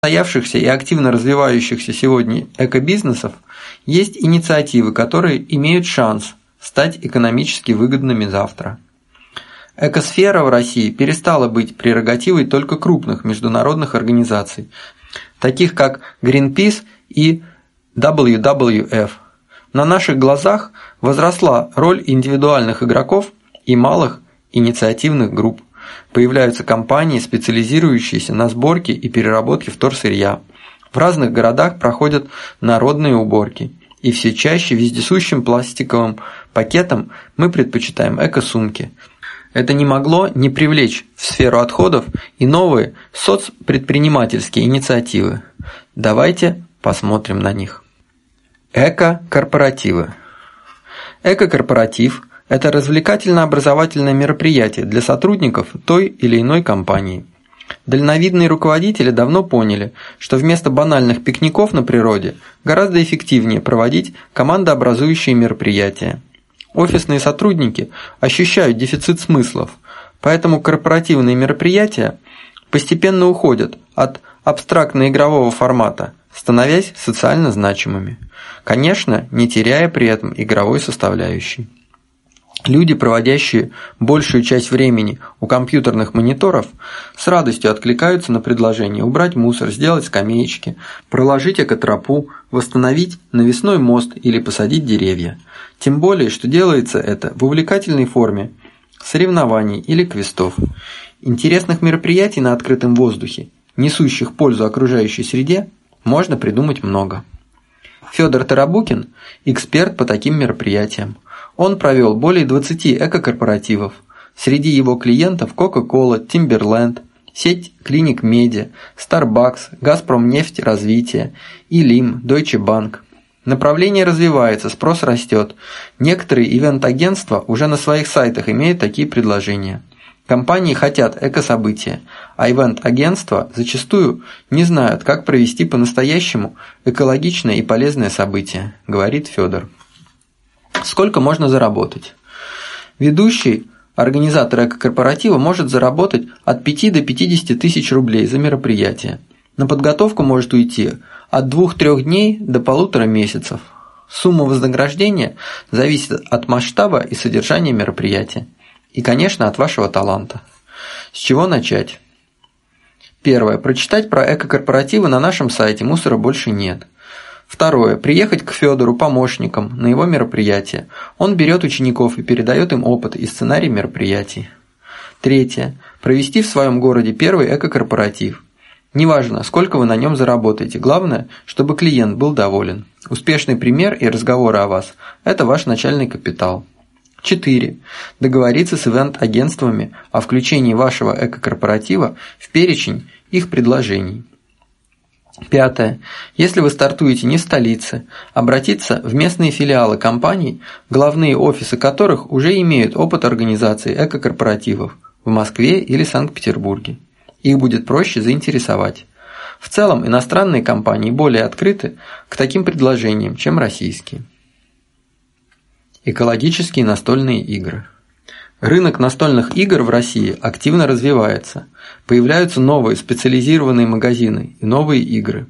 состоявшихся и активно развивающихся сегодня экобизнесов есть инициативы, которые имеют шанс стать экономически выгодными завтра. Экосфера в России перестала быть прерогативой только крупных международных организаций, таких как Greenpeace и WWF. На наших глазах возросла роль индивидуальных игроков и малых инициативных групп. Появляются компании, специализирующиеся на сборке и переработке вторсырья. В разных городах проходят народные уборки. И все чаще вездесущим пластиковым пакетам мы предпочитаем эко-сумки. Это не могло не привлечь в сферу отходов и новые соцпредпринимательские инициативы. Давайте посмотрим на них. Эко-корпоративы. Эко-корпоратив – это развлекательно-образовательное мероприятие для сотрудников той или иной компании. Дальновидные руководители давно поняли, что вместо банальных пикников на природе гораздо эффективнее проводить командообразующие мероприятия. Офисные сотрудники ощущают дефицит смыслов, поэтому корпоративные мероприятия постепенно уходят от абстрактно-игрового формата, становясь социально значимыми. Конечно, не теряя при этом игровой составляющей. Люди, проводящие большую часть времени у компьютерных мониторов, с радостью откликаются на предложение убрать мусор, сделать скамеечки, проложить экотропу, восстановить навесной мост или посадить деревья. Тем более, что делается это в увлекательной форме соревнований или квестов. Интересных мероприятий на открытом воздухе, несущих пользу окружающей среде, можно придумать много. Федор Тарабукин – эксперт по таким мероприятиям. Он провел более 20 эко-корпоративов. Среди его клиентов Coca-Cola, Timberland, сеть клиник Меди, Starbucks, Газпромнефть Развитие, Илим, Deutsche Bank. Направление развивается, спрос растет. Некоторые ивент-агентства уже на своих сайтах имеют такие предложения. Компании хотят эко-события, а ивент-агентства зачастую не знают, как провести по-настоящему экологичное и полезное событие, говорит Федор. Сколько можно заработать? Ведущий, организатор эко-корпоратива может заработать от 5 до 50 тысяч рублей за мероприятие. На подготовку может уйти от 2-3 дней до полутора месяцев. Сумма вознаграждения зависит от масштаба и содержания мероприятия. И, конечно, от вашего таланта. С чего начать? Первое. Прочитать про эко-корпоративы на нашем сайте «Мусора больше нет». Второе. Приехать к Федору помощником на его мероприятие. Он берет учеников и передает им опыт и сценарий мероприятий. Третье. Провести в своем городе первый эко-корпоратив. Неважно, сколько вы на нем заработаете, главное, чтобы клиент был доволен. Успешный пример и разговоры о вас – это ваш начальный капитал. 4. Договориться с ивент-агентствами о включении вашего эко-корпоратива в перечень их предложений. Пятое. Если вы стартуете не в столице, обратиться в местные филиалы компаний, главные офисы которых уже имеют опыт организации эко-корпоративов в Москве или Санкт-Петербурге. Их будет проще заинтересовать. В целом иностранные компании более открыты к таким предложениям, чем российские. Экологические настольные игры. Рынок настольных игр в России активно развивается. Появляются новые специализированные магазины и новые игры.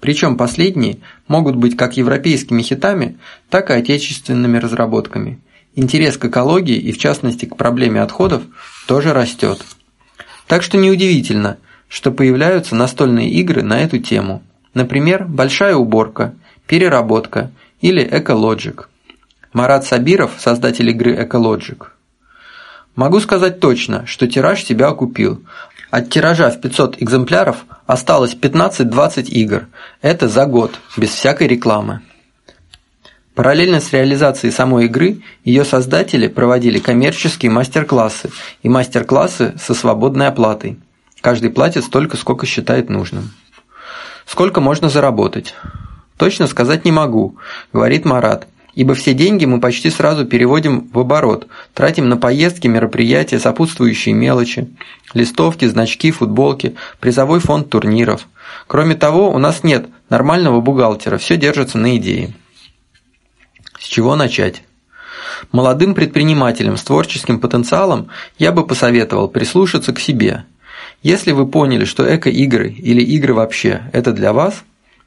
Причем последние могут быть как европейскими хитами, так и отечественными разработками. Интерес к экологии и в частности к проблеме отходов тоже растет. Так что неудивительно, что появляются настольные игры на эту тему. Например, «Большая уборка», «Переработка» или «Экологик». Марат Сабиров, создатель игры Ecologic. Могу сказать точно, что тираж себя окупил. От тиража в 500 экземпляров осталось 15-20 игр. Это за год, без всякой рекламы. Параллельно с реализацией самой игры, ее создатели проводили коммерческие мастер-классы и мастер-классы со свободной оплатой. Каждый платит столько, сколько считает нужным. Сколько можно заработать? Точно сказать не могу, говорит Марат, ибо все деньги мы почти сразу переводим в оборот, тратим на поездки, мероприятия, сопутствующие мелочи, листовки, значки, футболки, призовой фонд турниров. Кроме того, у нас нет нормального бухгалтера, все держится на идее. С чего начать? Молодым предпринимателям с творческим потенциалом я бы посоветовал прислушаться к себе. Если вы поняли, что эко-игры или игры вообще – это для вас,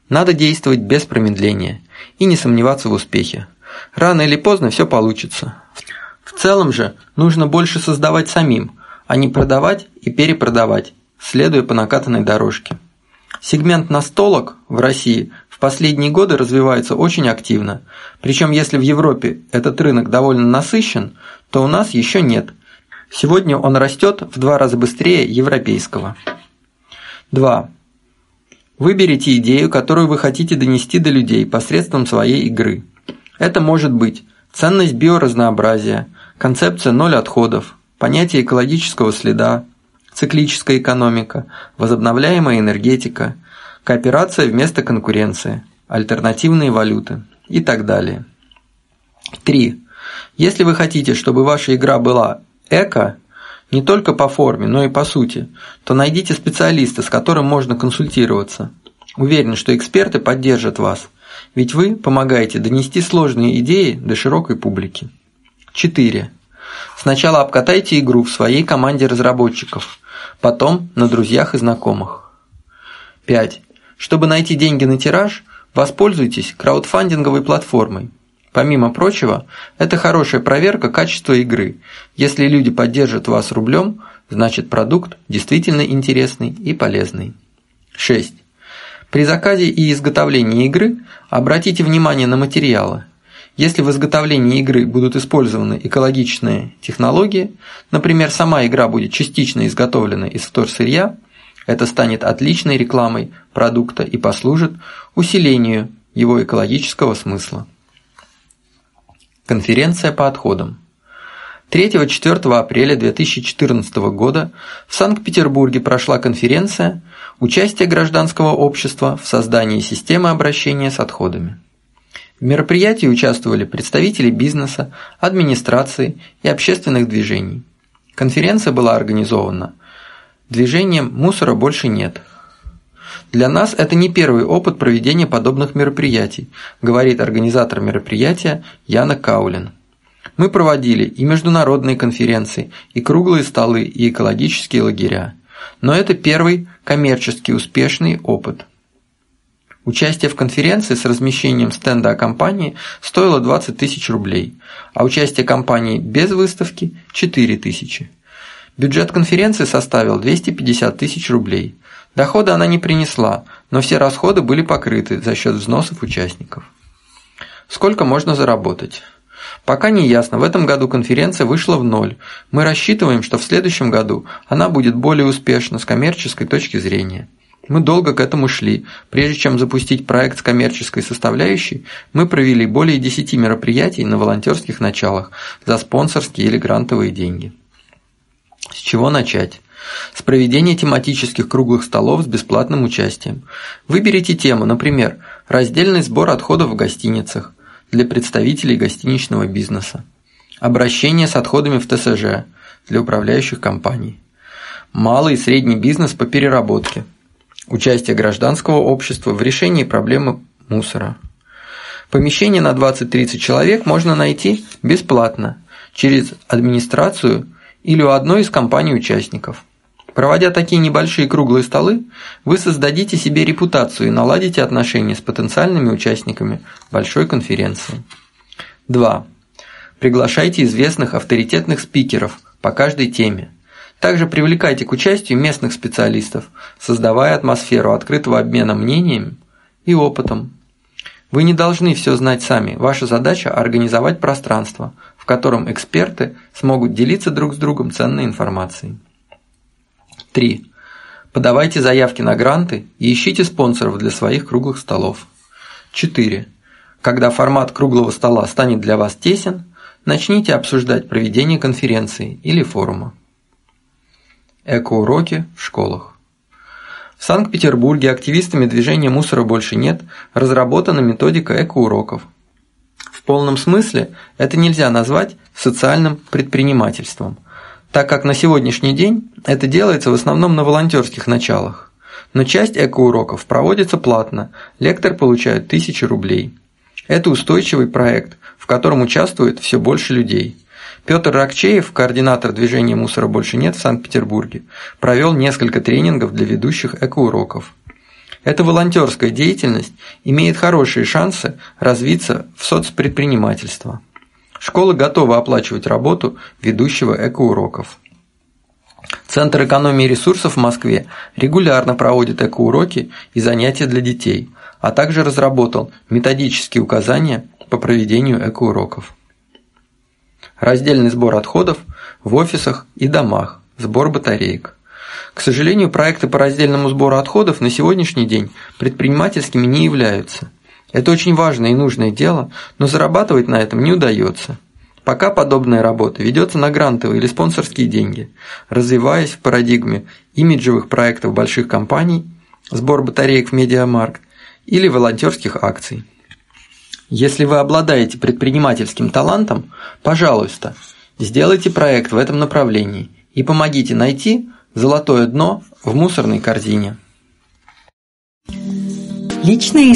надо действовать без промедления и не сомневаться в успехе. Рано или поздно все получится. В целом же нужно больше создавать самим, а не продавать и перепродавать, следуя по накатанной дорожке. Сегмент настолок в России в последние годы развивается очень активно, причем если в Европе этот рынок довольно насыщен, то у нас еще нет. Сегодня он растет в два раза быстрее европейского. 2. Выберите идею, которую вы хотите донести до людей посредством своей игры. Это может быть ценность биоразнообразия, концепция ноль отходов, понятие экологического следа, циклическая экономика, возобновляемая энергетика, кооперация вместо конкуренции, альтернативные валюты и так далее. 3. Если вы хотите, чтобы ваша игра была эко, не только по форме, но и по сути, то найдите специалиста, с которым можно консультироваться. Уверен, что эксперты поддержат вас, ведь вы помогаете донести сложные идеи до широкой публики. 4. Сначала обкатайте игру в своей команде разработчиков, потом на друзьях и знакомых. 5. Чтобы найти деньги на тираж, воспользуйтесь краудфандинговой платформой. Помимо прочего, это хорошая проверка качества игры. Если люди поддержат вас рублем, значит продукт действительно интересный и полезный. 6. При заказе и изготовлении игры обратите внимание на материалы. Если в изготовлении игры будут использованы экологичные технологии, например, сама игра будет частично изготовлена из вторсырья, это станет отличной рекламой продукта и послужит усилению его экологического смысла. Конференция по отходам. 3-4 апреля 2014 года в Санкт-Петербурге прошла конференция «Участие гражданского общества в создании системы обращения с отходами». В мероприятии участвовали представители бизнеса, администрации и общественных движений. Конференция была организована движением «Мусора больше нет», для нас это не первый опыт проведения подобных мероприятий, говорит организатор мероприятия Яна Каулин. Мы проводили и международные конференции, и круглые столы, и экологические лагеря. Но это первый коммерчески успешный опыт. Участие в конференции с размещением стенда компании стоило 20 тысяч рублей, а участие компании без выставки – 4 тысячи. Бюджет конференции составил 250 тысяч рублей. Дохода она не принесла, но все расходы были покрыты за счет взносов участников. Сколько можно заработать? Пока не ясно, в этом году конференция вышла в ноль. Мы рассчитываем, что в следующем году она будет более успешна с коммерческой точки зрения. Мы долго к этому шли. Прежде чем запустить проект с коммерческой составляющей, мы провели более 10 мероприятий на волонтерских началах за спонсорские или грантовые деньги. С чего начать? С проведения тематических круглых столов с бесплатным участием. Выберите тему, например, раздельный сбор отходов в гостиницах для представителей гостиничного бизнеса. Обращение с отходами в ТСЖ для управляющих компаний. Малый и средний бизнес по переработке. Участие гражданского общества в решении проблемы мусора. Помещение на 20-30 человек можно найти бесплатно через администрацию или у одной из компаний-участников. Проводя такие небольшие круглые столы, вы создадите себе репутацию и наладите отношения с потенциальными участниками большой конференции. 2. Приглашайте известных авторитетных спикеров по каждой теме. Также привлекайте к участию местных специалистов, создавая атмосферу открытого обмена мнениями и опытом. Вы не должны все знать сами, ваша задача – организовать пространство, в котором эксперты смогут делиться друг с другом ценной информацией. 3. Подавайте заявки на гранты и ищите спонсоров для своих круглых столов. 4. Когда формат круглого стола станет для вас тесен, начните обсуждать проведение конференции или форума. Экоуроки в школах. В Санкт-Петербурге активистами движения «Мусора больше нет» разработана методика экоуроков. В полном смысле это нельзя назвать социальным предпринимательством – так как на сегодняшний день это делается в основном на волонтерских началах. Но часть экоуроков проводится платно, лектор получает 1000 рублей. Это устойчивый проект, в котором участвует все больше людей. Петр Ракчеев, координатор движения «Мусора больше нет» в Санкт-Петербурге, провел несколько тренингов для ведущих экоуроков. Эта волонтерская деятельность имеет хорошие шансы развиться в соцпредпринимательство. Школа готова оплачивать работу ведущего экоуроков. Центр экономии ресурсов в Москве регулярно проводит экоуроки и занятия для детей, а также разработал методические указания по проведению экоуроков. Раздельный сбор отходов в офисах и домах, сбор батареек. К сожалению, проекты по раздельному сбору отходов на сегодняшний день предпринимательскими не являются. Это очень важное и нужное дело, но зарабатывать на этом не удается. Пока подобная работа ведется на грантовые или спонсорские деньги, развиваясь в парадигме имиджевых проектов больших компаний, сбор батареек в медиамаркт или волонтерских акций. Если вы обладаете предпринимательским талантом, пожалуйста, сделайте проект в этом направлении и помогите найти золотое дно в мусорной корзине. Личные